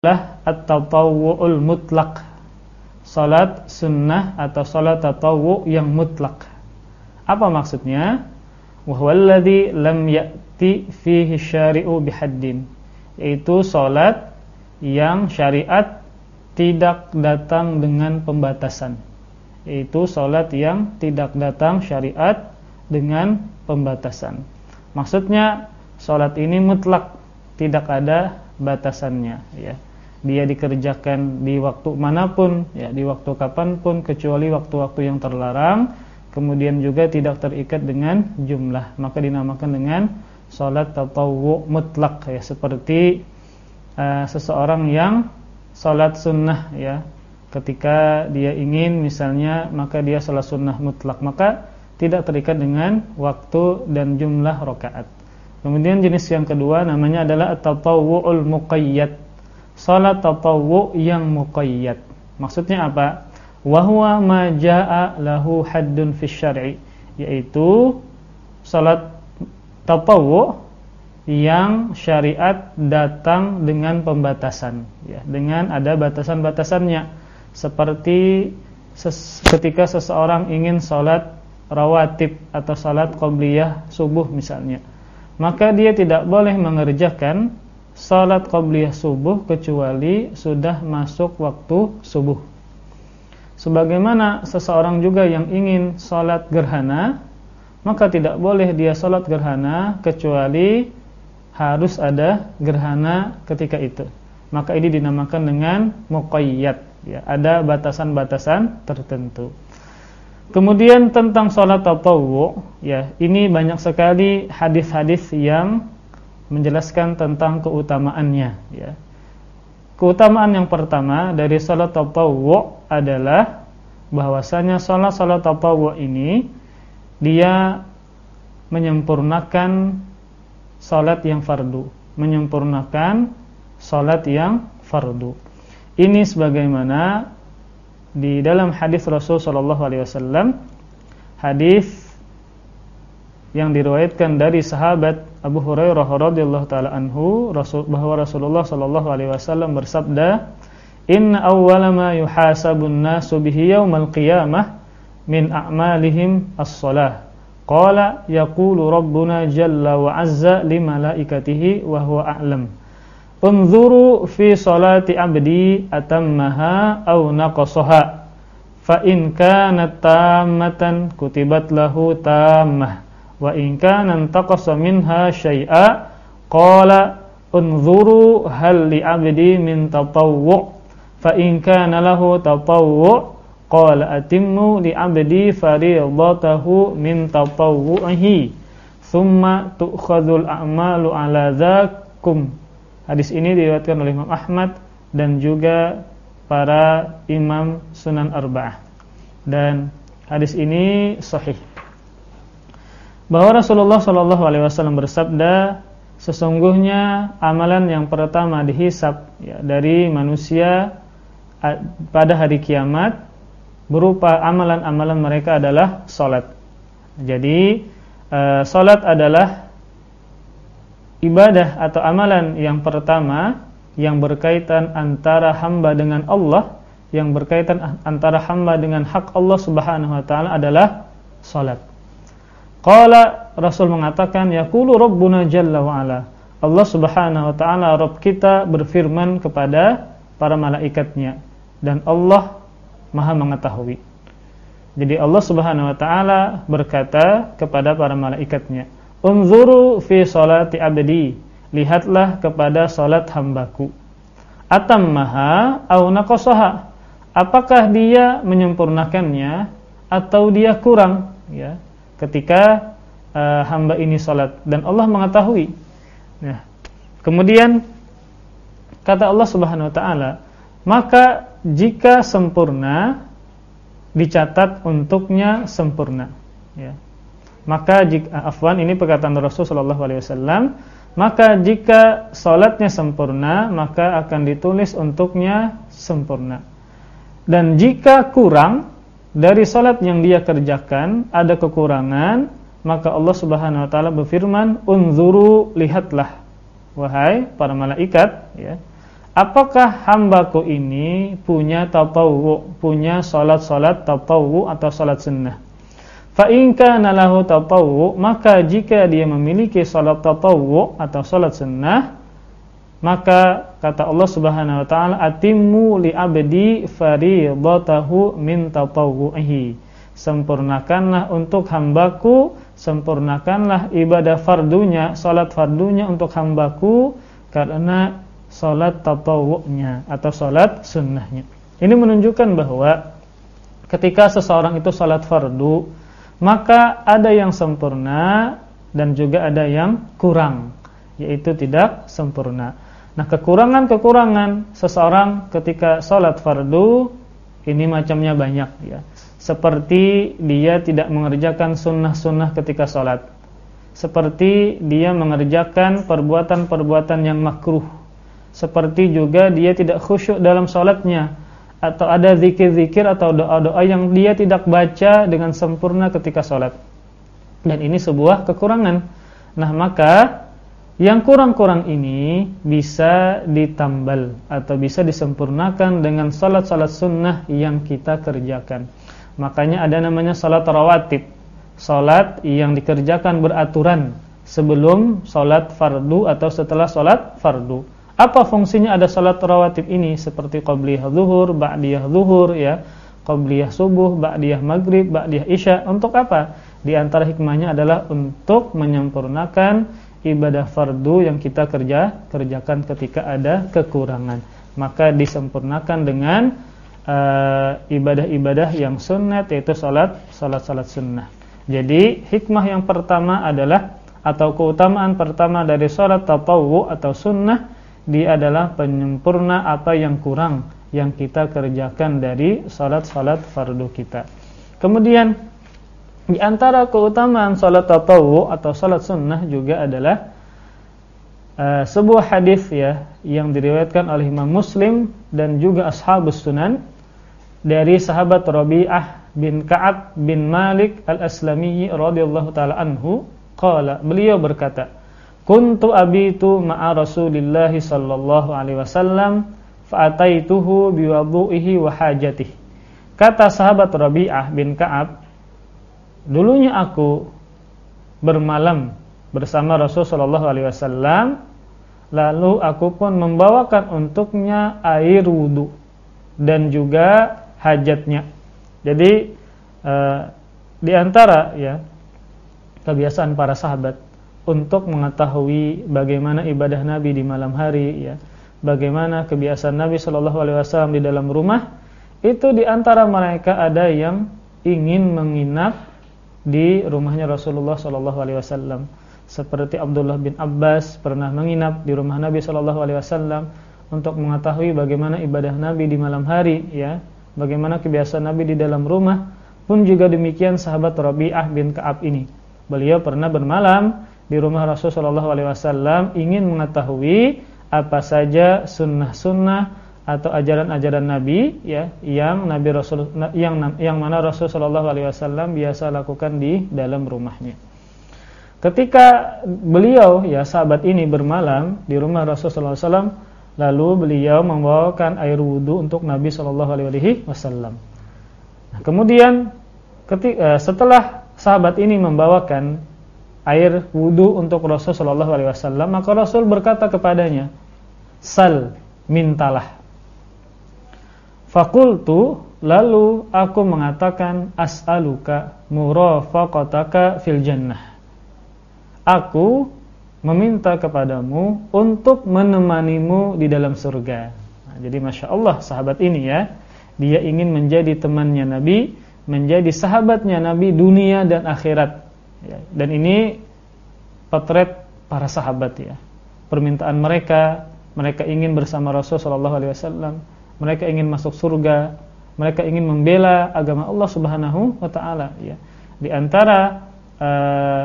adalah at-tatawwu'ul mutlak Salat sunnah atau salat tatawwu' yang mutlak Apa maksudnya? Wahwalladhi lam ya'ti fihi syari'u bihaddin. Yaitu salat yang syariat tidak datang dengan pembatasan. Yaitu salat yang tidak datang syariat dengan pembatasan. Maksudnya salat ini mutlak Tidak ada batasannya ya dia dikerjakan di waktu mana pun ya di waktu kapan pun kecuali waktu-waktu yang terlarang kemudian juga tidak terikat dengan jumlah. Maka dinamakan dengan salat tatawwu mutlak ya seperti uh, seseorang yang salat sunnah ya. Ketika dia ingin misalnya maka dia salat sunnah mutlak. Maka tidak terikat dengan waktu dan jumlah rakaat. Kemudian jenis yang kedua namanya adalah at-tatawwu'ul muqayyad salat tatawwu yang muqayyad. Maksudnya apa? Wahwa ma jaa lahu haddun fi syar'i, yaitu salat tatawwu yang syariat datang dengan pembatasan ya, dengan ada batasan-batasannya. Seperti ketika seseorang ingin salat rawatib atau salat qabliyah subuh misalnya, maka dia tidak boleh mengerjakan salat qabliyah subuh kecuali sudah masuk waktu subuh. Sebagaimana seseorang juga yang ingin salat gerhana, maka tidak boleh dia salat gerhana kecuali harus ada gerhana ketika itu. Maka ini dinamakan dengan muqayyad, ya, ada batasan-batasan tertentu. Kemudian tentang salat tatawwu, ya, ini banyak sekali hadis-hadis yang menjelaskan tentang keutamaannya ya. Keutamaan yang pertama dari salat tatawwu adalah bahwasanya salat-salat tatawwu ini dia menyempurnakan salat yang fardu, menyempurnakan salat yang fardu. Ini sebagaimana di dalam hadis Rasul sallallahu alaihi wasallam hadis yang diriwayatkan dari sahabat Abu Hurairah radhiyallahu taala anhu Rasul bahwa Rasulullah sallallahu alaihi wasallam bersabda Inna awwala ma yuhasabun nasu bihi yaumal qiyamah min a'malihim as-salah. Qala yaqulu rabbuna jalla wa azza li malaikatihi wa huwa a'lam. Unzuru fi salati abdi atammaha aw naqasaha fa in kanat tammatan kutibat lahu tammah wa in kana intaqasa minha syai'a qala unzuru hal li 'abdi min tatawwu' fa in kana lahu tatawwu' qala atimmu li 'abdi fariidatahu min tatawwu'ihi thumma tu'khadhul a'malu 'ala dzakum. Hadis ini diriwayatkan oleh Imam Ahmad dan juga para imam Sunan Arba'ah. Dan hadis ini sahih bahwa Rasulullah Shallallahu Alaihi Wasallam bersabda, sesungguhnya amalan yang pertama dihisap ya, dari manusia pada hari kiamat berupa amalan-amalan mereka adalah solat. Jadi uh, solat adalah ibadah atau amalan yang pertama yang berkaitan antara hamba dengan Allah, yang berkaitan antara hamba dengan hak Allah Subhanahu Wa Taala adalah solat. Qala Rasul mengatakan yaqulu rabbuna jalla wa ala. Allah Subhanahu wa taala Rabb kita berfirman kepada para malaikatnya dan Allah Maha mengetahui. Jadi Allah Subhanahu wa taala berkata kepada para malaikatnya, "Unzuru fi salati abdi." Lihatlah kepada salat hambaku. Atammaha au naqasaha? Apakah dia menyempurnakannya atau dia kurang, ya? Ketika uh, hamba ini salat dan Allah mengetahui. Nah, kemudian kata Allah Subhanahu wa taala, maka jika sempurna dicatat untuknya sempurna, ya. Maka jika afwan ini perkataan Rasul sallallahu alaihi wasallam, maka jika salatnya sempurna, maka akan ditulis untuknya sempurna. Dan jika kurang, dari salat yang dia kerjakan ada kekurangan, maka Allah Subhanahu wa taala berfirman, "Unzuru, lihatlah wahai para malaikat ya. apakah hambaku ini punya tatawu, punya salat-salat tatawu atau salat sunnah? Fa in kana maka jika dia memiliki salat tatawu atau salat sunnah, maka kata Allah Subhanahu wa taala atimmu li abdi fardatahu min tatawwuhi sempurnakanlah untuk hambaku sempurnakanlah ibadah fardunya salat fardunya untuk hambaku karena salat tatawunya atau salat sunnahnya. Ini menunjukkan bahwa ketika seseorang itu salat fardu maka ada yang sempurna dan juga ada yang kurang yaitu tidak sempurna Nah kekurangan-kekurangan seseorang ketika sholat fardu ini macamnya banyak ya. Seperti dia tidak mengerjakan sunnah-sunnah ketika sholat. Seperti dia mengerjakan perbuatan-perbuatan yang makruh. Seperti juga dia tidak khusyuk dalam sholatnya. Atau ada zikir-zikir atau doa-doa yang dia tidak baca dengan sempurna ketika sholat. Dan ini sebuah kekurangan. Nah maka yang kurang-kurang ini bisa ditambal atau bisa disempurnakan dengan salat-salat sunnah yang kita kerjakan. Makanya ada namanya salat rawatib. Salat yang dikerjakan beraturan sebelum salat fardu atau setelah salat fardu. Apa fungsinya ada salat rawatib ini seperti qabliyah zuhur, ba'diyah zuhur ya, qabliyah subuh, ba'diyah maghrib, ba'diyah isya. Untuk apa? Di antara hikmahnya adalah untuk menyempurnakan ibadah fardu yang kita kerja kerjakan ketika ada kekurangan. Maka disempurnakan dengan eh, ibadah-ibadah uh, yang sunnah yaitu salat salat-salat sunnah. Jadi hikmah yang pertama adalah atau keutamaan pertama dari salat tatawwu atau sunnah dia adalah penyempurna apa yang kurang yang kita kerjakan dari salat-salat fardu kita. Kemudian di antara keutamaan salat tatawu atau salat sunnah juga adalah uh, sebuah hadis ya yang diriwayatkan oleh Imam Muslim dan juga ashabus sunan dari sahabat Rabi'ah bin Ka'ab bin Malik Al-Aslami radhiyallahu taala anhu qala beliau berkata kuntu abitu ma'a Rasulillah sallallahu alaihi wasallam fa ataituhu biwudu'ihi wa hajatihi kata sahabat Rabi'ah bin Ka'ab dulunya aku bermalam bersama Rasulullah SAW, lalu aku pun membawakan untuknya air wudhu dan juga hajatnya. Jadi eh, di antara ya kebiasaan para sahabat untuk mengetahui bagaimana ibadah Nabi di malam hari, ya, bagaimana kebiasaan Nabi Shallallahu Alaihi Wasallam di dalam rumah, itu di antara mereka ada yang ingin menginap di rumahnya Rasulullah Shallallahu Alaihi Wasallam. Seperti Abdullah bin Abbas pernah menginap di rumah Nabi Shallallahu Alaihi Wasallam untuk mengetahui bagaimana ibadah Nabi di malam hari, ya, bagaimana kebiasaan Nabi di dalam rumah. Pun juga demikian sahabat Rabi'ah bin Kaab ini. Beliau pernah bermalam di rumah Rasulullah Shallallahu Alaihi Wasallam ingin mengetahui apa saja sunnah-sunnah atau ajaran-ajaran Nabi ya yang Nabi Rasul yang yang mana Rasul Shallallahu alaihi wasallam biasa lakukan di dalam rumahnya. Ketika beliau ya sahabat ini bermalam di rumah Rasul sallallahu alaihi wasallam lalu beliau membawakan air wudhu untuk Nabi Shallallahu alaihi wasallam. Nah, kemudian ketika, eh, setelah sahabat ini membawakan air wudhu untuk Rasul Shallallahu alaihi wasallam maka Rasul berkata kepadanya, "Sal, mintalah." Fakultu lalu aku mengatakan as'aluka murafaqataka fil jannah. Aku meminta kepadamu untuk menemanimu di dalam surga. Nah, jadi masya Allah sahabat ini ya, dia ingin menjadi temannya Nabi, menjadi sahabatnya Nabi dunia dan akhirat. Ya, dan ini potret para sahabat ya. Permintaan mereka, mereka ingin bersama Rasulullah Shallallahu mereka ingin masuk surga, mereka ingin membela agama Allah Subhanahu wa taala ya. Di antara uh,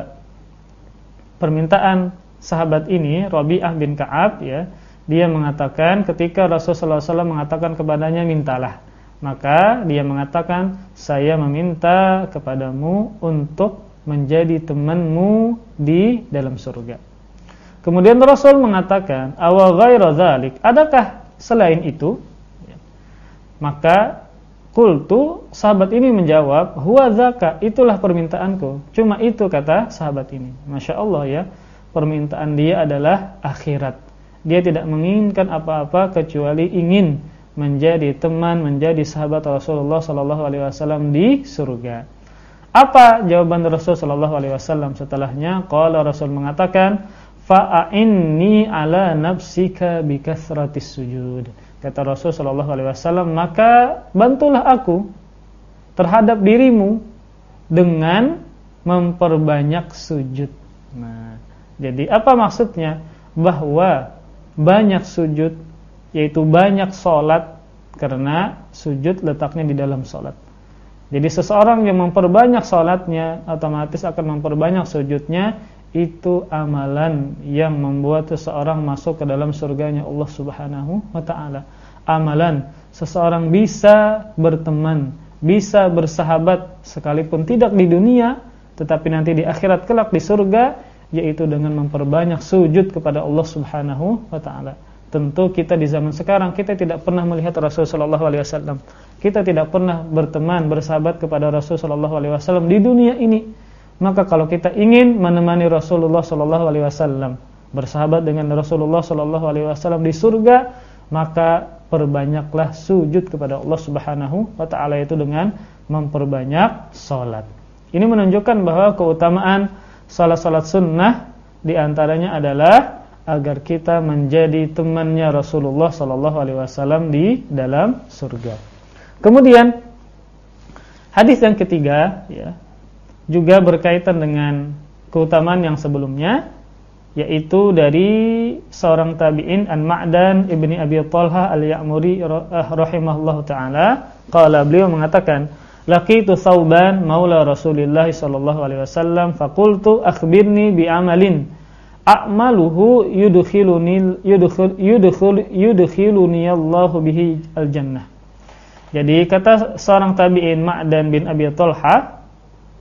permintaan sahabat ini Rabi'ah bin Ka'ab ya, dia mengatakan ketika Rasulullah SAW mengatakan kepadanya mintalah, maka dia mengatakan saya meminta kepadamu untuk menjadi temanmu di dalam surga. Kemudian Rasul mengatakan, "Awa ghairu dzalik?" Adakah selain itu maka kultu sahabat ini menjawab huwa zaka itulah permintaanku. Cuma itu kata sahabat ini. Masya Allah ya. Permintaan dia adalah akhirat. Dia tidak menginginkan apa-apa kecuali ingin menjadi teman menjadi sahabat Rasulullah sallallahu alaihi wasallam di surga. Apa jawaban Rasul sallallahu alaihi wasallam setelahnya? Qala Rasul mengatakan fa'inni ala nafsika bikasratis sujud Kata Rasul Shallallahu Alaihi Wasallam, maka bantulah aku terhadap dirimu dengan memperbanyak sujud. Nah, jadi apa maksudnya? Bahwa banyak sujud, yaitu banyak solat, karena sujud letaknya di dalam solat. Jadi seseorang yang memperbanyak solatnya, otomatis akan memperbanyak sujudnya, itu amalan yang membuat seseorang masuk ke dalam surganya Allah Subhanahu wa taala. Amalan seseorang bisa berteman, bisa bersahabat sekalipun tidak di dunia, tetapi nanti di akhirat kelak di surga yaitu dengan memperbanyak sujud kepada Allah Subhanahu wa taala. Tentu kita di zaman sekarang kita tidak pernah melihat Rasulullah sallallahu alaihi wasallam. Kita tidak pernah berteman, bersahabat kepada Rasulullah sallallahu alaihi wasallam di dunia ini maka kalau kita ingin menemani Rasulullah sallallahu alaihi wasallam, bersahabat dengan Rasulullah sallallahu alaihi wasallam di surga, maka perbanyaklah sujud kepada Allah Subhanahu wa taala itu dengan memperbanyak salat. Ini menunjukkan bahwa keutamaan salat-salat sunnah di antaranya adalah agar kita menjadi temannya Rasulullah sallallahu alaihi wasallam di dalam surga. Kemudian hadis yang ketiga ya, juga berkaitan dengan keutamaan yang sebelumnya yaitu dari seorang tabi'in an Ma'dan ibni Abi Talha al-Ya'muri eh, rahimahullahu taala. Qala beliau mengatakan laqitu Thauban maula Rasulillah sallallahu alaihi wasallam faqultu akhbirni bi amalin. A'maluhu yudkhiluni yudkhil yudkhil yudkhiluni Allahu bihi al-jannah. Jadi kata seorang tabi'in Ma'dan bin Abi Talha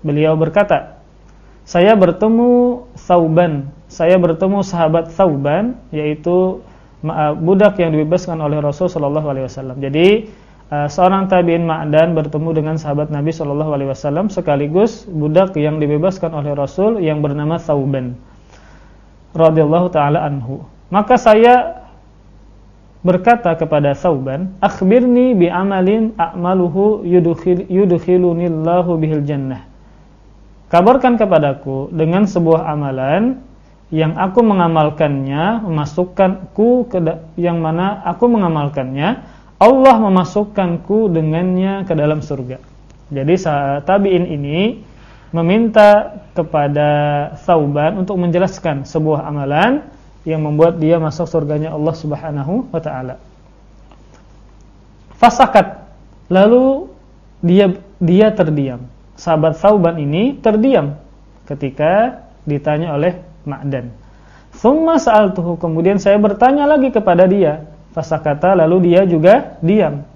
Beliau berkata, saya bertemu Thauban, saya bertemu sahabat Thauban yaitu budak yang dibebaskan oleh Rasul sallallahu alaihi wasallam. Jadi seorang tabi'in Ma'dan bertemu dengan sahabat Nabi sallallahu alaihi wasallam sekaligus budak yang dibebaskan oleh Rasul yang bernama Thauban radhiyallahu taala anhu. Maka saya berkata kepada Thauban, "Akhbirni bi amalin a'maluhu yudkhil yudkhilunillahu bihil jannah." Kabarkan kepadaku dengan sebuah amalan yang aku mengamalkannya, memasukkanku ke yang mana aku mengamalkannya, Allah memasukkanku dengannya ke dalam surga. Jadi tabi'in ini meminta kepada Sauban untuk menjelaskan sebuah amalan yang membuat dia masuk surganya Allah Subhanahu wa taala. Fasakat. Lalu dia dia terdiam sahabat Sauban ini terdiam ketika ditanya oleh Ma'dan. Thumma sa'altuhu, kemudian saya bertanya lagi kepada dia. Fasakata lalu dia juga diam.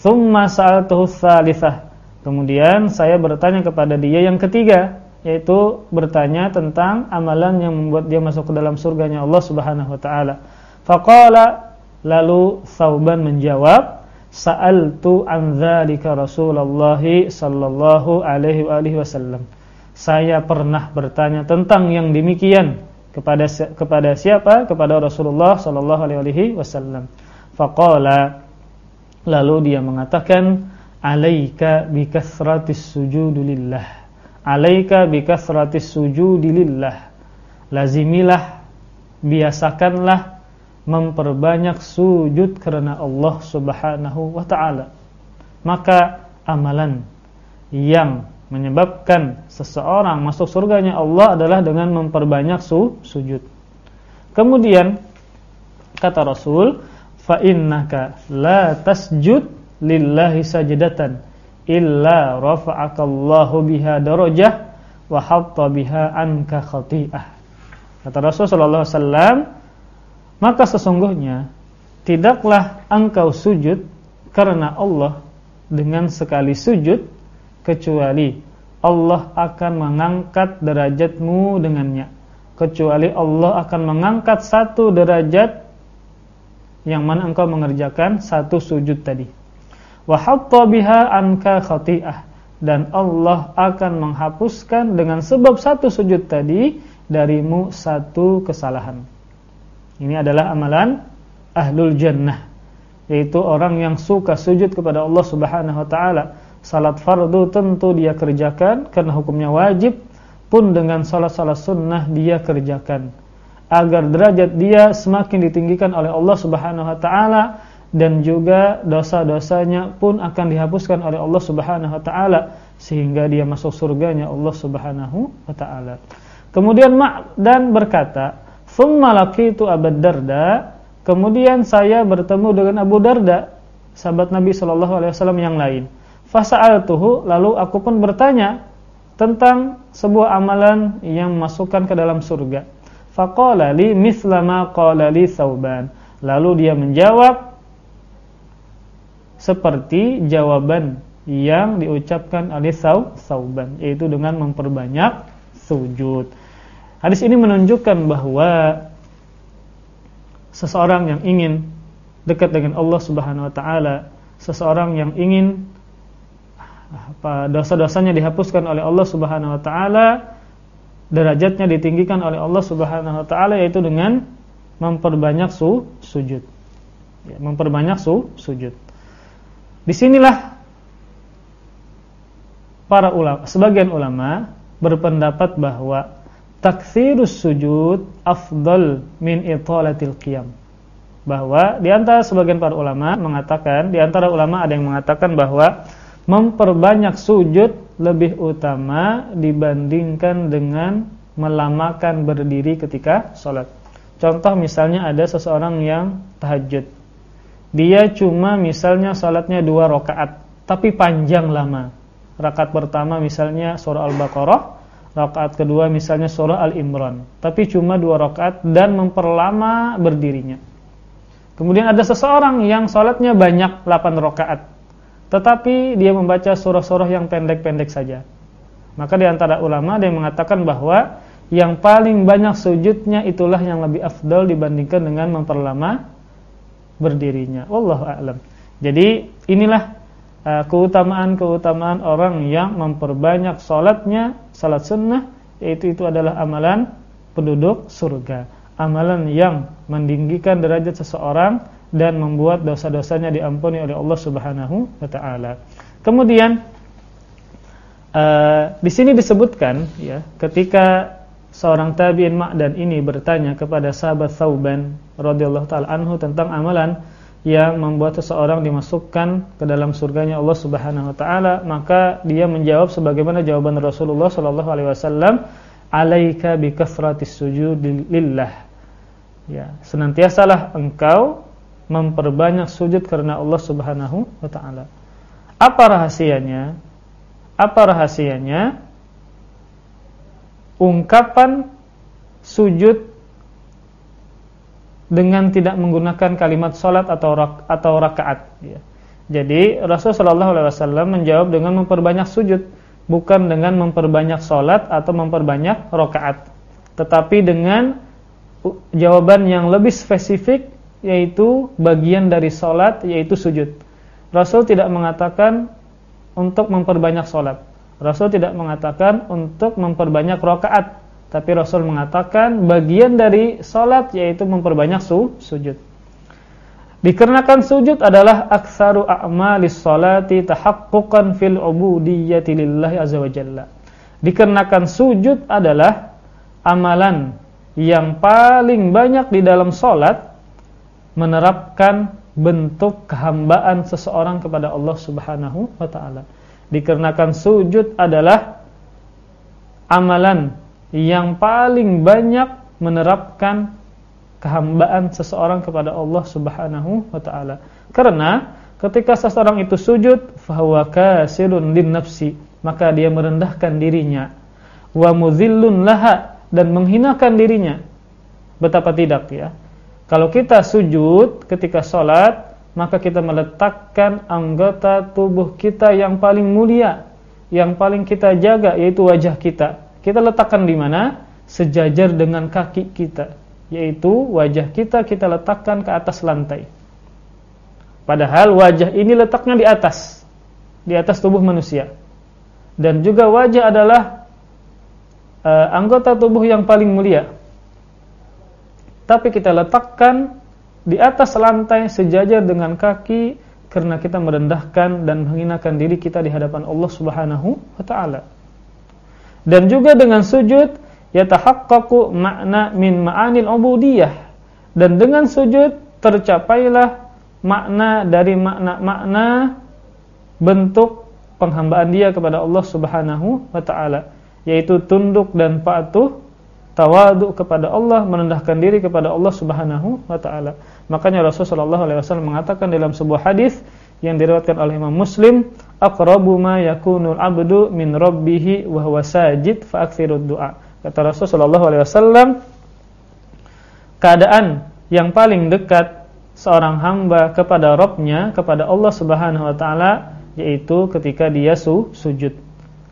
Thumma sa'altuhu tsalitsah. Kemudian saya bertanya kepada dia yang ketiga, yaitu bertanya tentang amalan yang membuat dia masuk ke dalam surganya Allah Subhanahu wa taala. Faqala lalu Sauban menjawab, sa'altu an dzalika Rasulullah sallallahu alaihi wa alihi wasallam. Saya pernah bertanya tentang yang demikian kepada kepada siapa? Kepada Rasulullah sallallahu alaihi wasallam. Faqala lalu dia mengatakan alaika bikasratis sujudi lillah. Alaika bikasratis sujudi lillah. Lazimilah biasakanlah memperbanyak sujud karena Allah Subhanahu wa taala. Maka amalan yang menyebabkan seseorang masuk surganya Allah adalah dengan memperbanyak su sujud. Kemudian kata Rasul, fa innaka la tasjud lillahi sajdatan illa rafa'akallahu biha darajah wa hatta biha anka khati'ah. Kata Rasul sallallahu alaihi wasallam, maka sesungguhnya tidaklah engkau sujud karena Allah dengan sekali sujud kecuali Allah akan mengangkat derajatmu dengannya kecuali Allah akan mengangkat satu derajat yang mana engkau mengerjakan satu sujud tadi. Wa hatta biha anka khati'ah dan Allah akan menghapuskan dengan sebab satu sujud tadi darimu satu kesalahan. Ini adalah amalan ahlul jannah yaitu orang yang suka sujud kepada Allah Subhanahu wa taala. Salat fardu tentu dia kerjakan karena hukumnya wajib pun dengan salat-salat sunnah dia kerjakan agar derajat dia semakin ditinggikan oleh Allah Subhanahu wa taala dan juga dosa-dosanya pun akan dihapuskan oleh Allah Subhanahu wa taala sehingga dia masuk surganya Allah Subhanahu wa taala. Kemudian dan berkata, "Tsumma laqitu Abu Darda" Kemudian saya bertemu dengan Abu Darda, sahabat Nabi Shallallahu alaihi wasallam yang lain. Fasa'altuhu, lalu aku pun bertanya tentang sebuah amalan yang masukkan ke dalam surga. Faqala li mithla ma qala li Thauban. Lalu dia menjawab seperti jawaban yang diucapkan oleh Thauban, yaitu dengan memperbanyak sujud. Hadis ini menunjukkan bahwa seseorang yang ingin dekat dengan Allah Subhanahu wa taala, seseorang yang ingin apa dosa-dosanya dihapuskan oleh Allah Subhanahu wa taala, derajatnya ditinggikan oleh Allah Subhanahu wa taala yaitu dengan memperbanyak su, sujud. Ya, memperbanyak su, sujud. Di sinilah para ulama, sebagian ulama berpendapat bahwa takthirus sujud afdal min italatil qiyam. Bahwa di antara sebagian para ulama mengatakan, di antara ulama ada yang mengatakan bahwa memperbanyak sujud lebih utama dibandingkan dengan melamakan berdiri ketika sholat. Contoh misalnya ada seseorang yang tahajud. Dia cuma misalnya sholatnya dua rakaat, tapi panjang lama. Rakaat pertama misalnya surah Al-Baqarah, rakaat kedua misalnya surah Al-Imran, tapi cuma dua rakaat dan memperlama berdirinya. Kemudian ada seseorang yang sholatnya banyak 8 rakaat, tetapi dia membaca surah-surah yang pendek-pendek saja. Maka di antara ulama yang mengatakan bahwa yang paling banyak sujudnya itulah yang lebih afdal dibandingkan dengan memperlama berdirinya. Wallahu a'lam. Jadi inilah Eh, keutamaan-keutamaan orang yang memperbanyak salatnya, salat sunnah, yaitu itu adalah amalan penduduk surga. Amalan yang meninggikan derajat seseorang dan membuat dosa-dosanya diampuni oleh Allah Subhanahu wa taala. Kemudian uh, di sini disebutkan ya, ketika seorang tabi'in Ma'dan ini bertanya kepada sahabat Thauban radhiyallahu taala anhu tentang amalan yang membuat seseorang dimasukkan ke dalam surganya Allah Subhanahu wa taala, maka dia menjawab sebagaimana jawaban Rasulullah sallallahu alaihi wasallam, "Alaika bi kasratis sujud lillah." Ya, senantiasalah engkau memperbanyak sujud karena Allah Subhanahu wa taala. Apa rahasianya? Apa rahasianya? Ungkapan sujud dengan tidak menggunakan kalimat solat atau rak, atau rakaat. Ya. Jadi Rasulullah SAW menjawab dengan memperbanyak sujud, bukan dengan memperbanyak solat atau memperbanyak rakaat, tetapi dengan jawaban yang lebih spesifik, yaitu bagian dari solat, yaitu sujud. Rasul tidak mengatakan untuk memperbanyak solat. Rasul tidak mengatakan untuk memperbanyak rakaat tapi Rasul mengatakan bagian dari salat yaitu memperbanyak su, sujud. Dikarenakan sujud adalah aktsaru a'malis salati tahaqquqan fil ubudiyyati lillahi azza wa jalla. Dikarenakan sujud adalah amalan yang paling banyak di dalam salat menerapkan bentuk kehambaan seseorang kepada Allah Subhanahu wa taala. Dikarenakan sujud adalah amalan yang paling banyak menerapkan kehambaan seseorang kepada Allah Subhanahu wa taala. Karena ketika seseorang itu sujud fahuwa kasirun lin nafsi, maka dia merendahkan dirinya wa mudhillun laha dan menghinakan dirinya. Betapa tidak ya. Kalau kita sujud ketika sholat maka kita meletakkan anggota tubuh kita yang paling mulia, yang paling kita jaga yaitu wajah kita kita letakkan di mana? Sejajar dengan kaki kita, yaitu wajah kita kita letakkan ke atas lantai. Padahal wajah ini letaknya di atas, di atas tubuh manusia. Dan juga wajah adalah uh, anggota tubuh yang paling mulia. Tapi kita letakkan di atas lantai sejajar dengan kaki karena kita merendahkan dan menghinakan diri kita di hadapan Allah Subhanahu wa taala. Dan juga dengan sujud yatahaqqaqu makna min ma'anil ubudiyah. Dan dengan sujud tercapailah makna dari makna-makna bentuk penghambaan dia kepada Allah Subhanahu wa taala, yaitu tunduk dan patuh, tawaduk kepada Allah, merendahkan diri kepada Allah Subhanahu wa taala. Makanya Rasulullah SAW mengatakan dalam sebuah hadis yang diriwayatkan oleh Imam Muslim, aqrabu ma yakunul abdu min rabbih wa huwa sajid fa du'a. Kata Rasulullah SAW, keadaan yang paling dekat seorang hamba kepada Robnya, kepada Allah Subhanahu Wa Taala, yaitu ketika dia su sujud.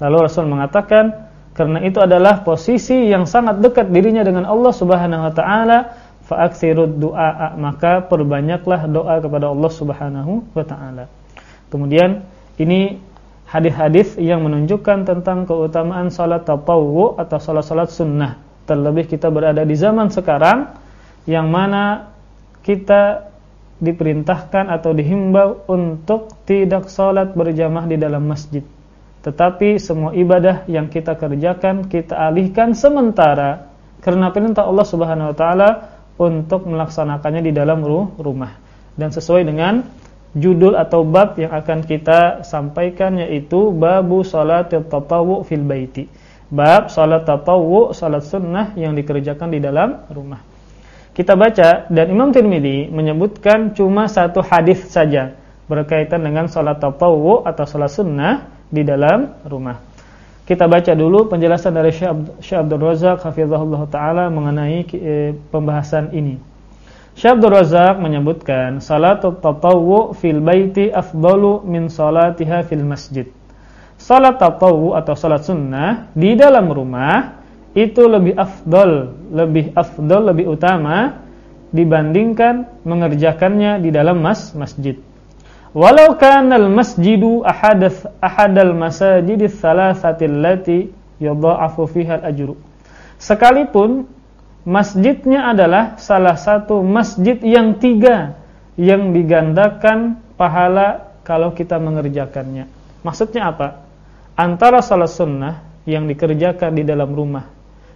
Lalu Rasul mengatakan, karena itu adalah posisi yang sangat dekat dirinya dengan Allah Subhanahu Wa Taala, faaksirud doa maka perbanyaklah doa kepada Allah Subhanahu Wa Taala. Kemudian ini hadis-hadis yang menunjukkan tentang keutamaan salat tatawwu atau salat-salat sunnah. Terlebih kita berada di zaman sekarang yang mana kita diperintahkan atau dihimbau untuk tidak sholat berjamaah di dalam masjid. Tetapi semua ibadah yang kita kerjakan kita alihkan sementara karena perintah Allah Subhanahu wa taala untuk melaksanakannya di dalam rumah. Dan sesuai dengan judul atau bab yang akan kita sampaikan yaitu babu salat tatawwu fil baiti. Bab salat tatawwu, salat sunnah yang dikerjakan di dalam rumah kita baca dan Imam Tirmidzi menyebutkan cuma satu hadis saja berkaitan dengan salat tatawwu atau salat sunnah di dalam rumah. Kita baca dulu penjelasan dari Syekh Abdul Razak hafizahullah taala mengenai e, pembahasan ini. Syekh Abdul Razak menyebutkan salat tatawwu fil baiti afdalu min salatiha fil masjid. Salat tatawwu atau salat sunnah di dalam rumah itu lebih afdol, lebih afdol, lebih utama dibandingkan mengerjakannya di dalam mas masjid. Walau kana al-masjidu ahadath ahadal masajidis salasati allati yudha'afu fiha al-ajru. Sekalipun masjidnya adalah salah satu masjid yang tiga yang digandakan pahala kalau kita mengerjakannya. Maksudnya apa? Antara salat sunnah yang dikerjakan di dalam rumah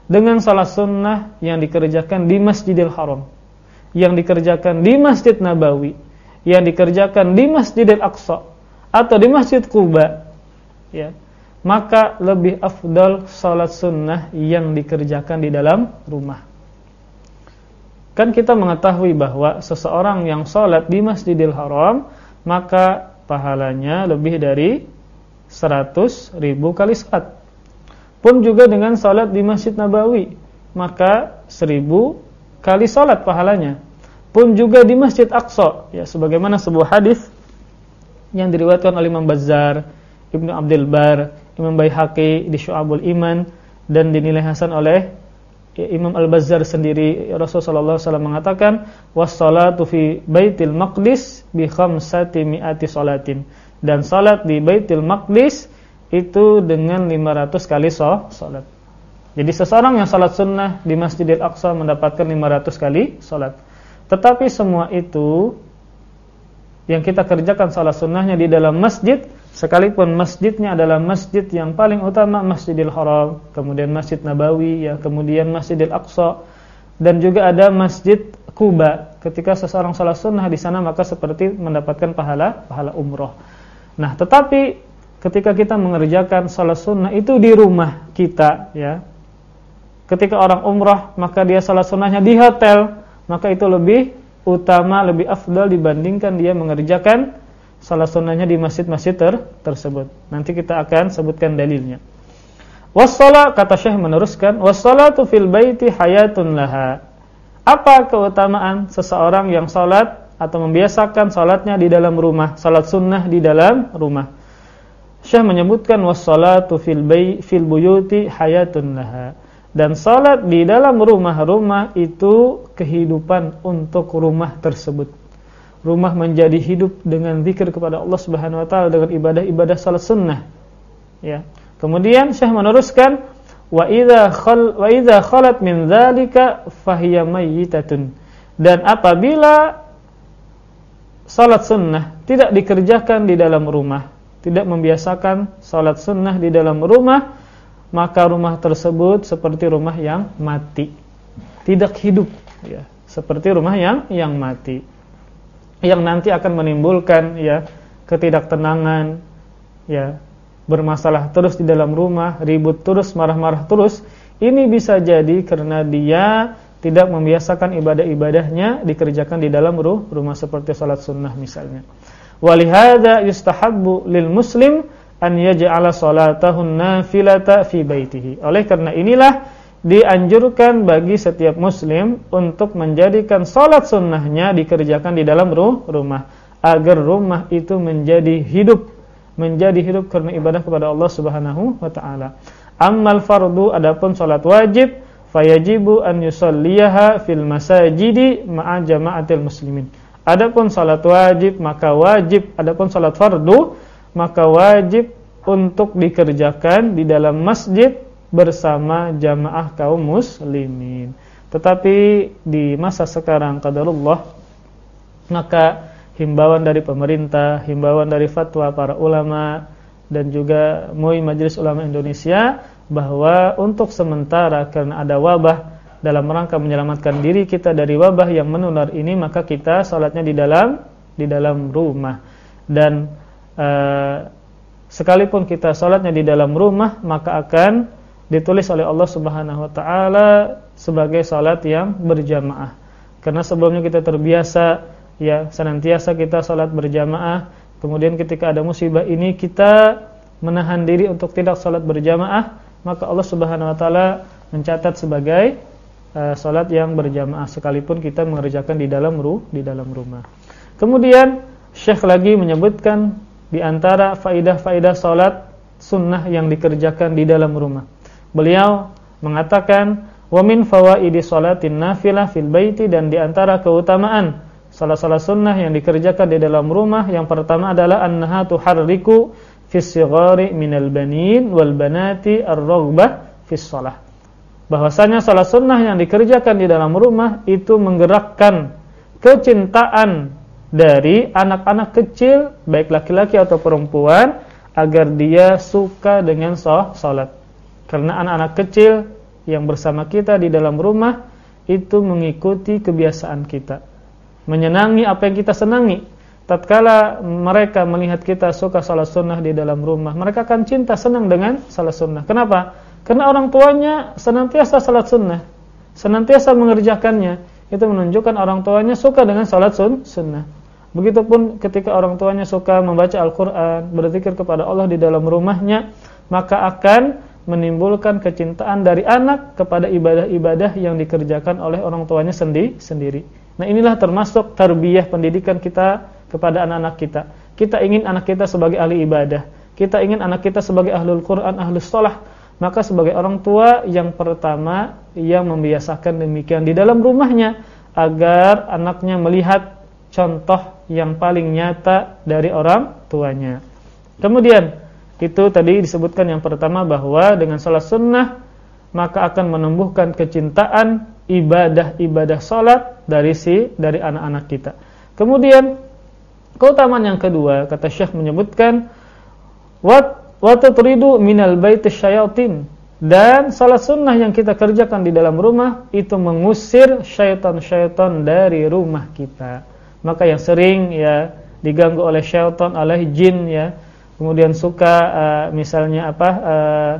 dengan salat sunnah yang dikerjakan di Masjidil Haram, yang dikerjakan di Masjid Nabawi, yang dikerjakan di Masjidil Aqsa atau di Masjid Kuba, ya, maka lebih afdal salat sunnah yang dikerjakan di dalam rumah. Kan kita mengetahui bahwa seseorang yang salat di Masjidil Haram maka pahalanya lebih dari 100 ribu kali salat pun juga dengan salat di Masjid Nabawi, maka seribu kali salat pahalanya. Pun juga di Masjid Aqsa, ya sebagaimana sebuah hadis yang diriwayatkan oleh Imam Bazzar, Ibnu Abdul Bar, Imam Baihaqi di Syu'abul Iman dan dinilai hasan oleh Imam Al-Bazzar sendiri Rasulullah SAW mengatakan wassalatu fi Baitil Maqdis bi khamsati mi'ati salatin dan salat di Baitil Maqdis itu dengan 500 kali salat. Jadi seseorang yang salat sunnah di Masjidil Aqsa mendapatkan 500 kali salat. Tetapi semua itu yang kita kerjakan salat sunnahnya di dalam masjid, sekalipun masjidnya adalah masjid yang paling utama Masjidil Haram, kemudian Masjid Nabawi, ya, kemudian Masjidil Aqsa, dan juga ada Masjid Kuba. Ketika seseorang salat sunnah di sana maka seperti mendapatkan pahala pahala umroh. Nah, tetapi ketika kita mengerjakan salat sunnah itu di rumah kita ya ketika orang umrah maka dia salat sunnahnya di hotel maka itu lebih utama lebih afdal dibandingkan dia mengerjakan salat sunnahnya di masjid-masjid ter tersebut nanti kita akan sebutkan dalilnya wassalat kata Syekh meneruskan wassalatu fil baiti hayatun laha apa keutamaan seseorang yang salat atau membiasakan salatnya di dalam rumah salat sunnah di dalam rumah Syekh menyebutkan wassalatu fil bay fil buyuti hayatun laha. Dan salat di dalam rumah-rumah itu kehidupan untuk rumah tersebut. Rumah menjadi hidup dengan zikir kepada Allah Subhanahu wa taala dengan ibadah-ibadah salat sunnah. Ya. Kemudian Syekh meneruskan wa idza khal wa idza khalat min dzalika fahiya mayyitatun. Dan apabila salat sunnah tidak dikerjakan di dalam rumah, tidak membiasakan salat sunnah di dalam rumah, maka rumah tersebut seperti rumah yang mati. Tidak hidup ya, seperti rumah yang yang mati yang nanti akan menimbulkan ya ketidaktenangan ya bermasalah terus di dalam rumah, ribut terus, marah-marah terus. Ini bisa jadi karena dia tidak membiasakan ibadah-ibadahnya dikerjakan di dalam rumah seperti salat sunnah misalnya. Walihada yustahabbu lil muslim an yaj'ala salatahun nafilata fi baitihi. Oleh karena inilah dianjurkan bagi setiap muslim untuk menjadikan salat sunnahnya dikerjakan di dalam rumah agar rumah itu menjadi hidup menjadi hidup karena ibadah kepada Allah Subhanahu wa taala. Ammal fardu adapun salat wajib fayajibu an yusalliyaha fil masajidi ma'a jama'atil muslimin. Adapun salat wajib maka wajib adapun salat fardu maka wajib untuk dikerjakan di dalam masjid bersama jamaah kaum muslimin. Tetapi di masa sekarang qadarullah maka himbauan dari pemerintah, himbauan dari fatwa para ulama dan juga MUI Majelis Ulama Indonesia bahwa untuk sementara karena ada wabah dalam rangka menyelamatkan diri kita dari wabah yang menular ini maka kita salatnya di dalam di dalam rumah dan uh, sekalipun kita salatnya di dalam rumah maka akan ditulis oleh Allah Subhanahu wa taala sebagai salat yang berjamaah. Karena sebelumnya kita terbiasa ya senantiasa kita salat berjamaah, kemudian ketika ada musibah ini kita menahan diri untuk tidak salat berjamaah, maka Allah Subhanahu wa taala mencatat sebagai uh, salat yang berjamaah sekalipun kita mengerjakan di dalam ru di dalam rumah. Kemudian Syekh lagi menyebutkan di antara faidah-faidah salat sunnah yang dikerjakan di dalam rumah. Beliau mengatakan wa min fawaidi salatin nafilah fil baiti dan di antara keutamaan salah-salah sunnah yang dikerjakan di dalam rumah yang pertama adalah annaha tuharriku fis sighari minal banin wal banati ar-raghbah fis shalah. Bahwasanya salah sunnah yang dikerjakan di dalam rumah itu menggerakkan kecintaan dari anak-anak kecil baik laki-laki atau perempuan agar dia suka dengan salat. Karena anak-anak kecil yang bersama kita di dalam rumah itu mengikuti kebiasaan kita. Menyenangi apa yang kita senangi. Tatkala mereka melihat kita suka salat sunnah di dalam rumah, mereka akan cinta senang dengan salat sunnah. Kenapa? Karena orang tuanya senantiasa salat sunnah, senantiasa mengerjakannya. Itu menunjukkan orang tuanya suka dengan salat sun, sunnah. Begitupun ketika orang tuanya suka membaca Al-Quran, berzikir kepada Allah di dalam rumahnya, maka akan menimbulkan kecintaan dari anak kepada ibadah-ibadah yang dikerjakan oleh orang tuanya sendi sendiri. Nah, inilah termasuk tarbiyah pendidikan kita kepada anak-anak kita. Kita ingin anak kita sebagai ahli ibadah. Kita ingin anak kita sebagai ahlul Quran, ahlus sholah. Maka sebagai orang tua yang pertama yang membiasakan demikian di dalam rumahnya agar anaknya melihat contoh yang paling nyata dari orang tuanya. Kemudian itu tadi disebutkan yang pertama bahwa dengan salat sunnah maka akan menumbuhkan kecintaan ibadah-ibadah salat dari si dari anak-anak kita. Kemudian keutamaan yang kedua kata Syekh menyebutkan wat wa tatridu minal baiti syayatin dan salat sunnah yang kita kerjakan di dalam rumah itu mengusir syaitan-syaitan dari rumah kita. Maka yang sering ya diganggu oleh syaitan oleh jin ya kemudian suka uh, misalnya apa uh,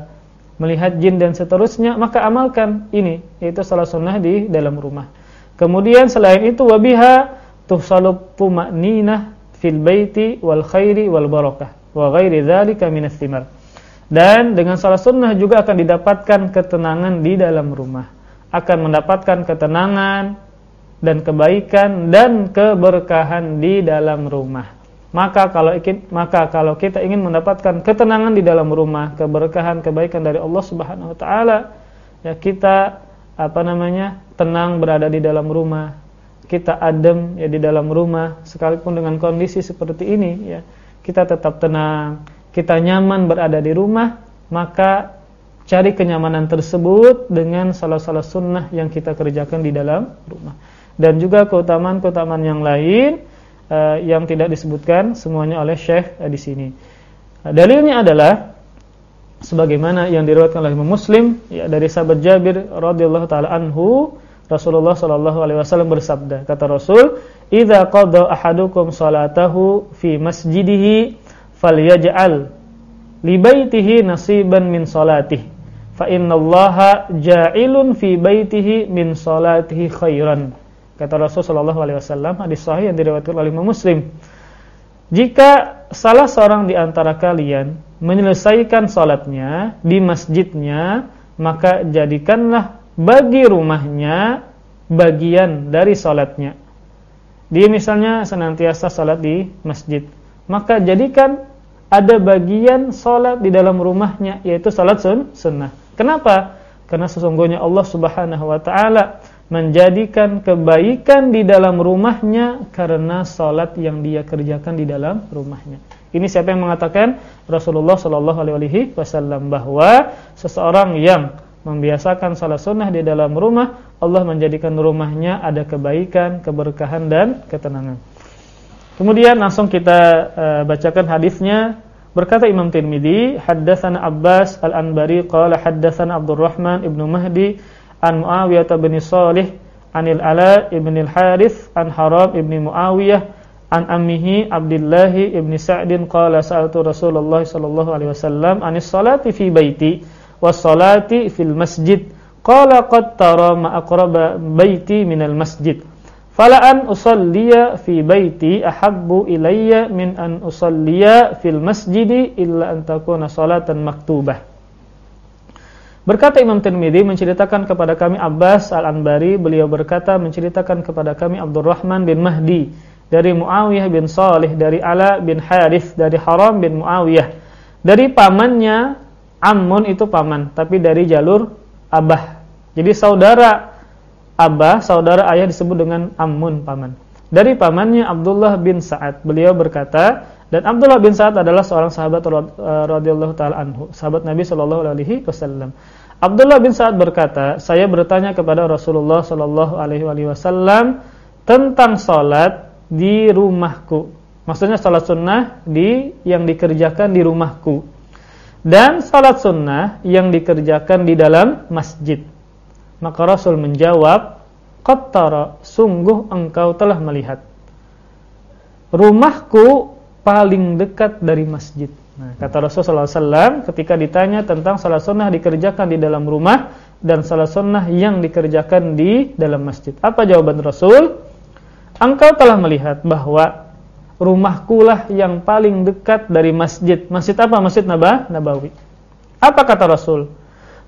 melihat jin dan seterusnya maka amalkan ini yaitu salah sunnah di dalam rumah. Kemudian selain itu wabiha tuhsalu tuma'ninah fil baiti wal khairi wal barakah wa ghairi dzalika minas thimar. Dan dengan salah sunnah juga akan didapatkan ketenangan di dalam rumah. Akan mendapatkan ketenangan dan kebaikan dan keberkahan di dalam rumah maka kalau maka kalau kita ingin mendapatkan ketenangan di dalam rumah, keberkahan, kebaikan dari Allah Subhanahu wa taala, ya kita apa namanya? tenang berada di dalam rumah. kita adem ya di dalam rumah sekalipun dengan kondisi seperti ini ya kita tetap tenang kita nyaman berada di rumah maka cari kenyamanan tersebut dengan salah-salah sunnah yang kita kerjakan di dalam rumah dan juga keutamaan-keutamaan yang lain uh, yang tidak disebutkan semuanya oleh Syekh uh, di sini uh, dalilnya adalah sebagaimana yang diriwayatkan oleh Muslim ya dari sahabat Jabir radhiyallahu taala anhu Rasulullah Shallallahu Alaihi Wasallam bersabda, kata Rasul, "Idza qada ahadukum salatahu fi masjidihi, falyaj'al li baitihi nasiban min salatih, fa innallaha ja'ilun fi baitihi min salatihi khairan." Kata Rasul Shallallahu Alaihi Wasallam, hadis sahih yang diriwayatkan oleh Imam Muslim. Jika salah seorang di antara kalian menyelesaikan salatnya di masjidnya, maka jadikanlah bagi rumahnya bagian dari sholatnya. Dia misalnya senantiasa sholat di masjid. Maka jadikan ada bagian sholat di dalam rumahnya, yaitu sholat sun, sunnah. Kenapa? Karena sesungguhnya Allah subhanahu wa ta'ala menjadikan kebaikan di dalam rumahnya karena sholat yang dia kerjakan di dalam rumahnya. Ini siapa yang mengatakan? Rasulullah Shallallahu Alaihi Wasallam bahwa seseorang yang membiasakan salat sunnah di dalam rumah, Allah menjadikan rumahnya ada kebaikan, keberkahan dan ketenangan. Kemudian langsung kita uh, bacakan hadisnya. Berkata Imam Tirmidzi, haddatsana Abbas Al-Anbari qala haddatsana Abdurrahman ibnu Mahdi an Muawiyah bin Shalih anil Ala ibn al-Harith an Haram ibn Muawiyah an ammihi Abdullah ibn Sa'din qala sa'altu Rasulullah sallallahu alaihi wasallam anis salati fi baiti wassalati fil masjid. Qala qad tara ma aqraba baiti minal masjid. Fala an usalliya fi baiti ahabbu ilayya min an usalliya fil masjid illa an takuna salatan maktubah Berkata Imam Tirmidzi menceritakan kepada kami Abbas Al-Anbari beliau berkata menceritakan kepada kami Abdurrahman bin Mahdi dari Muawiyah bin Salih dari Ala bin Harith dari Haram bin Muawiyah dari pamannya Amun itu paman, tapi dari jalur abah. Jadi saudara abah, saudara ayah disebut dengan Amun paman. Dari pamannya Abdullah bin Sa'ad, beliau berkata, dan Abdullah bin Sa'ad adalah seorang sahabat eh, radhiyallahu taala anhu, sahabat Nabi sallallahu alaihi wasallam. Abdullah bin Sa'ad berkata, saya bertanya kepada Rasulullah sallallahu alaihi wasallam tentang salat di rumahku. Maksudnya salat sunnah di yang dikerjakan di rumahku dan salat sunnah yang dikerjakan di dalam masjid. Maka Rasul menjawab, Qattara, sungguh engkau telah melihat. Rumahku paling dekat dari masjid. Nah, kata Rasulullah SAW ketika ditanya tentang salat sunnah dikerjakan di dalam rumah dan salat sunnah yang dikerjakan di dalam masjid. Apa jawaban Rasul? Engkau telah melihat bahwa rumahku lah yang paling dekat dari masjid. Masjid apa? Masjid Naba, Nabawi. Apa kata Rasul?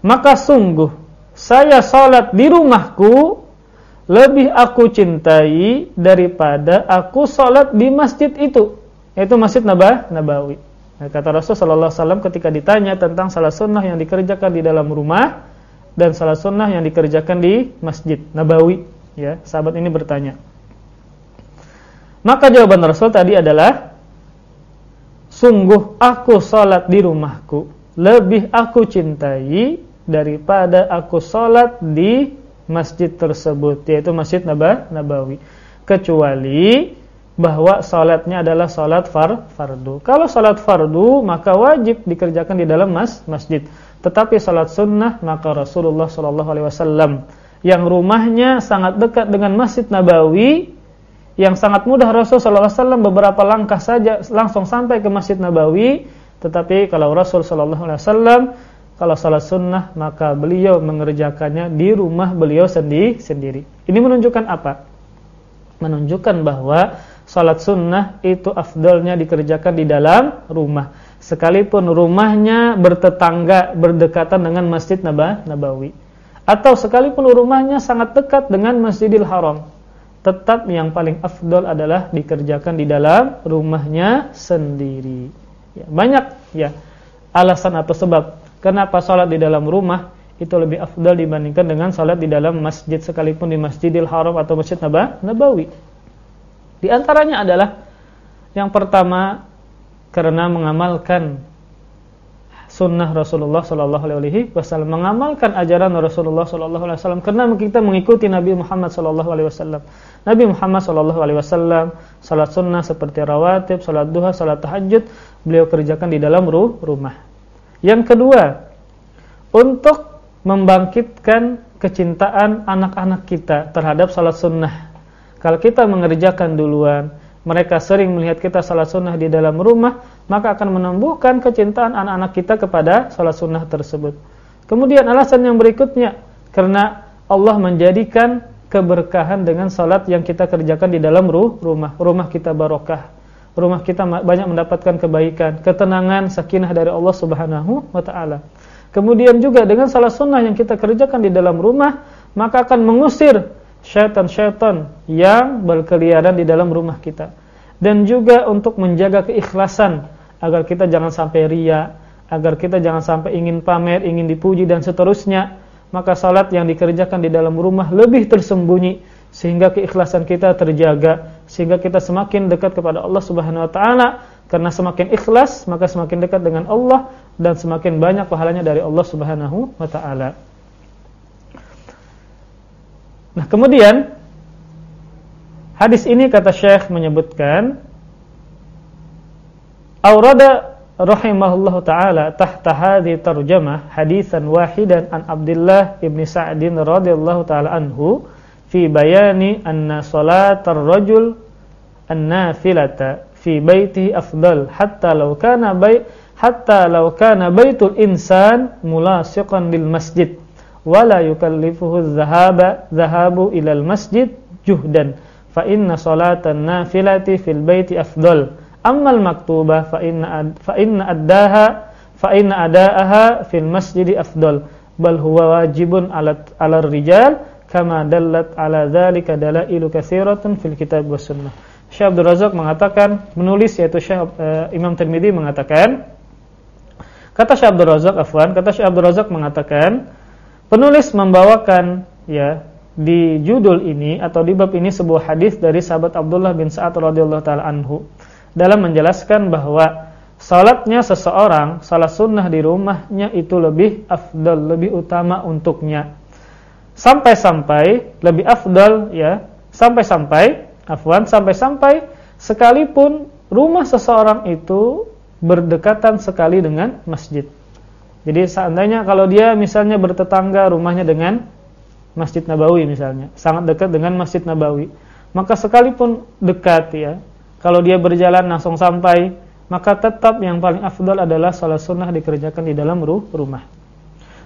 Maka sungguh saya salat di rumahku lebih aku cintai daripada aku salat di masjid itu. Yaitu Masjid Naba, Nabawi. Nah, kata Rasul sallallahu alaihi ketika ditanya tentang salat sunnah yang dikerjakan di dalam rumah dan salat sunnah yang dikerjakan di Masjid Nabawi, ya, sahabat ini bertanya. Maka jawaban Rasul tadi adalah Sungguh aku salat di rumahku Lebih aku cintai Daripada aku salat di masjid tersebut Yaitu Masjid Nabawi Kecuali bahwa salatnya adalah salat far, fardu Kalau salat fardu maka wajib dikerjakan di dalam mas, masjid Tetapi salat sunnah maka Rasulullah SAW Yang rumahnya sangat dekat dengan Masjid Nabawi yang sangat mudah Rasul SAW beberapa langkah saja langsung sampai ke Masjid Nabawi. Tetapi kalau Rasul SAW kalau salat sunnah maka beliau mengerjakannya di rumah beliau sendiri. sendiri. Ini menunjukkan apa? Menunjukkan bahwa salat sunnah itu afdalnya dikerjakan di dalam rumah. Sekalipun rumahnya bertetangga berdekatan dengan Masjid Nabawi. Atau sekalipun rumahnya sangat dekat dengan Masjidil Haram tetap yang paling afdol adalah dikerjakan di dalam rumahnya sendiri. Ya, banyak ya alasan atau sebab kenapa sholat di dalam rumah itu lebih afdal dibandingkan dengan salat di dalam masjid sekalipun di Masjidil Haram atau Masjid Nabawi. Di antaranya adalah yang pertama karena mengamalkan sunnah Rasulullah Sallallahu Alaihi Wasallam, mengamalkan ajaran Rasulullah Sallallahu Alaihi Wasallam. Karena kita mengikuti Nabi Muhammad Sallallahu Alaihi Wasallam. Nabi Muhammad Sallallahu Alaihi Wasallam salat sunnah seperti rawatib, salat duha, salat tahajud beliau kerjakan di dalam rumah. Yang kedua, untuk membangkitkan kecintaan anak-anak kita terhadap salat sunnah. Kalau kita mengerjakan duluan, mereka sering melihat kita salat sunnah di dalam rumah, maka akan menumbuhkan kecintaan anak-anak kita kepada salat sunnah tersebut. Kemudian alasan yang berikutnya, karena Allah menjadikan keberkahan dengan salat yang kita kerjakan di dalam rumah. Rumah kita barokah. Rumah kita banyak mendapatkan kebaikan, ketenangan, sakinah dari Allah Subhanahu wa taala. Kemudian juga dengan salah sunnah yang kita kerjakan di dalam rumah, maka akan mengusir syaitan-syaitan yang berkeliaran di dalam rumah kita. Dan juga untuk menjaga keikhlasan agar kita jangan sampai ria, agar kita jangan sampai ingin pamer, ingin dipuji dan seterusnya. Maka salat yang dikerjakan di dalam rumah lebih tersembunyi sehingga keikhlasan kita terjaga, sehingga kita semakin dekat kepada Allah Subhanahu wa taala karena semakin ikhlas, maka semakin dekat dengan Allah dan semakin banyak pahalanya dari Allah Subhanahu wa taala. Nah, kemudian hadis ini kata Syekh menyebutkan Aurada rahimahullah taala tahta hadhi tarjamah hadisan wahidan an Abdullah ibn Sa'din radhiyallahu taala anhu fi bayani anna salatar rajul an-nafilata fi baiti afdal hatta law kana bay hatta law kana baitul insan mulasiqan lil masjid wala yukallifuhu dhahaba dhahabu ila al masjid juhdan. Fa inna salatan nafilati fil baiti afdal. Amma al maktuba fa inna fa inna addaha fa inna adaaha fil masjid afdal. Bal huwa wajibun ala ala rijal kama dallat ala dhalika dalailu katsiratun fil kitab was sunnah. Syekh Abdul Razak mengatakan menulis yaitu Syekh uh, Imam Tirmidzi mengatakan kata Syekh Abdul Razak afwan kata Syekh Abdul Razak mengatakan penulis membawakan ya di judul ini atau di bab ini sebuah hadis dari sahabat Abdullah bin Sa'ad radhiyallahu taala anhu dalam menjelaskan bahwa salatnya seseorang salat sunnah di rumahnya itu lebih afdal lebih utama untuknya sampai-sampai lebih afdal ya sampai-sampai afwan sampai-sampai sekalipun rumah seseorang itu berdekatan sekali dengan masjid. Jadi seandainya kalau dia misalnya bertetangga rumahnya dengan Masjid Nabawi misalnya, sangat dekat dengan Masjid Nabawi, maka sekalipun dekat ya, kalau dia berjalan langsung sampai, maka tetap yang paling afdal adalah salat sunnah dikerjakan di dalam rumah.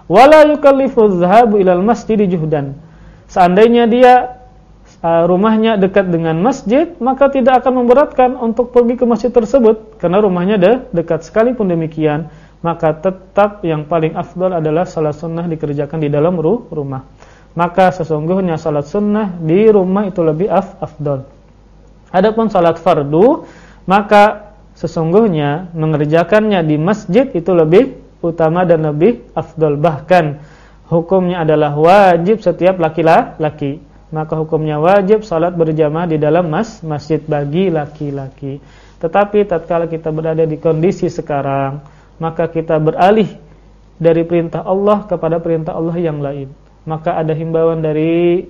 Wala yukallifu dhahabu ilal masjid juhdan. Seandainya dia rumahnya dekat dengan masjid, maka tidak akan memberatkan untuk pergi ke masjid tersebut karena rumahnya de dekat sekalipun demikian, maka tetap yang paling afdal adalah salat sunnah dikerjakan di dalam ru rumah. Maka sesungguhnya salat sunnah di rumah itu lebih af afdal. Adapun salat fardu, maka sesungguhnya mengerjakannya di masjid itu lebih utama dan lebih afdal. Bahkan hukumnya adalah wajib setiap laki-laki maka hukumnya wajib salat berjamaah di dalam mas masjid bagi laki-laki. Tetapi tatkala kita berada di kondisi sekarang, maka kita beralih dari perintah Allah kepada perintah Allah yang lain. Maka ada himbauan dari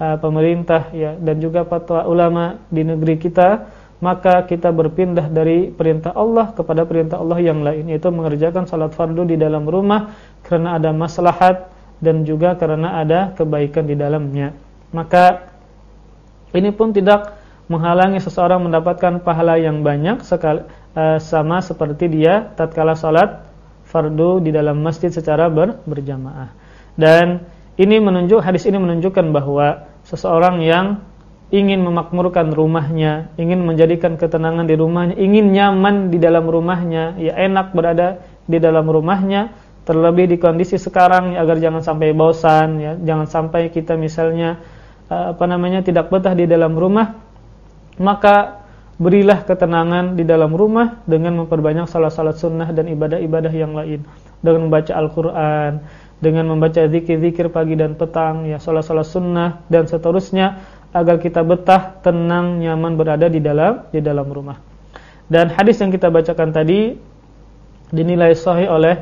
uh, pemerintah ya dan juga fatwa ulama di negeri kita, maka kita berpindah dari perintah Allah kepada perintah Allah yang lain yaitu mengerjakan salat fardu di dalam rumah karena ada maslahat dan juga karena ada kebaikan di dalamnya maka ini pun tidak menghalangi seseorang mendapatkan pahala yang banyak sekali, uh, sama seperti dia tatkala salat fardu di dalam masjid secara ber, berjamaah. Dan ini menunjuk hadis ini menunjukkan bahwa seseorang yang ingin memakmurkan rumahnya, ingin menjadikan ketenangan di rumahnya, ingin nyaman di dalam rumahnya, ya enak berada di dalam rumahnya, terlebih di kondisi sekarang ya, agar jangan sampai bosan ya, jangan sampai kita misalnya Eh, apa namanya tidak betah di dalam rumah, maka berilah ketenangan di dalam rumah dengan memperbanyak salat-salat sunnah dan ibadah-ibadah yang lain, dengan membaca Al-Qur'an, dengan membaca zikir-zikir pagi dan petang, ya salat-salat sunnah dan seterusnya agar kita betah, tenang, nyaman berada di dalam di dalam rumah. Dan hadis yang kita bacakan tadi dinilai sahih oleh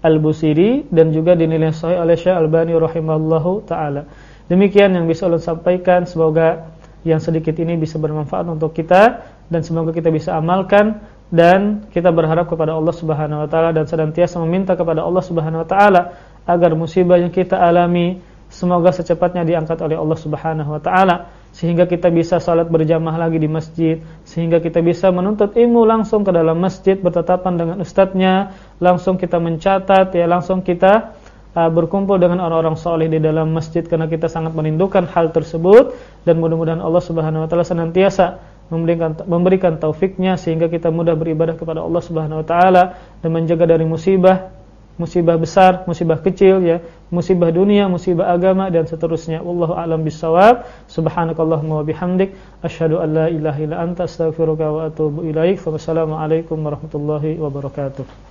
Al-Busiri dan juga dinilai sahih oleh Syekh Albani rahimahullahu taala. Demikian yang bisa ulun sampaikan, semoga yang sedikit ini bisa bermanfaat untuk kita dan semoga kita bisa amalkan dan kita berharap kepada Allah Subhanahu wa taala dan senantiasa meminta kepada Allah Subhanahu wa taala agar musibah yang kita alami semoga secepatnya diangkat oleh Allah Subhanahu wa taala sehingga kita bisa salat berjamaah lagi di masjid sehingga kita bisa menuntut ilmu langsung ke dalam masjid bertetapan dengan ustadznya langsung kita mencatat ya langsung kita uh, berkumpul dengan orang-orang soleh di dalam masjid karena kita sangat merindukan hal tersebut. Dan mudah-mudahan Allah Subhanahu wa taala senantiasa memberikan memberikan taufiknya sehingga kita mudah beribadah kepada Allah Subhanahu wa taala dan menjaga dari musibah musibah besar, musibah kecil ya, musibah dunia, musibah agama dan seterusnya. Wallahu a'lam bissawab. Subhanakallahumma wa bihamdik asyhadu an la ilaha illa anta astaghfiruka wa atubu ilaik. Wassalamualaikum warahmatullahi wabarakatuh.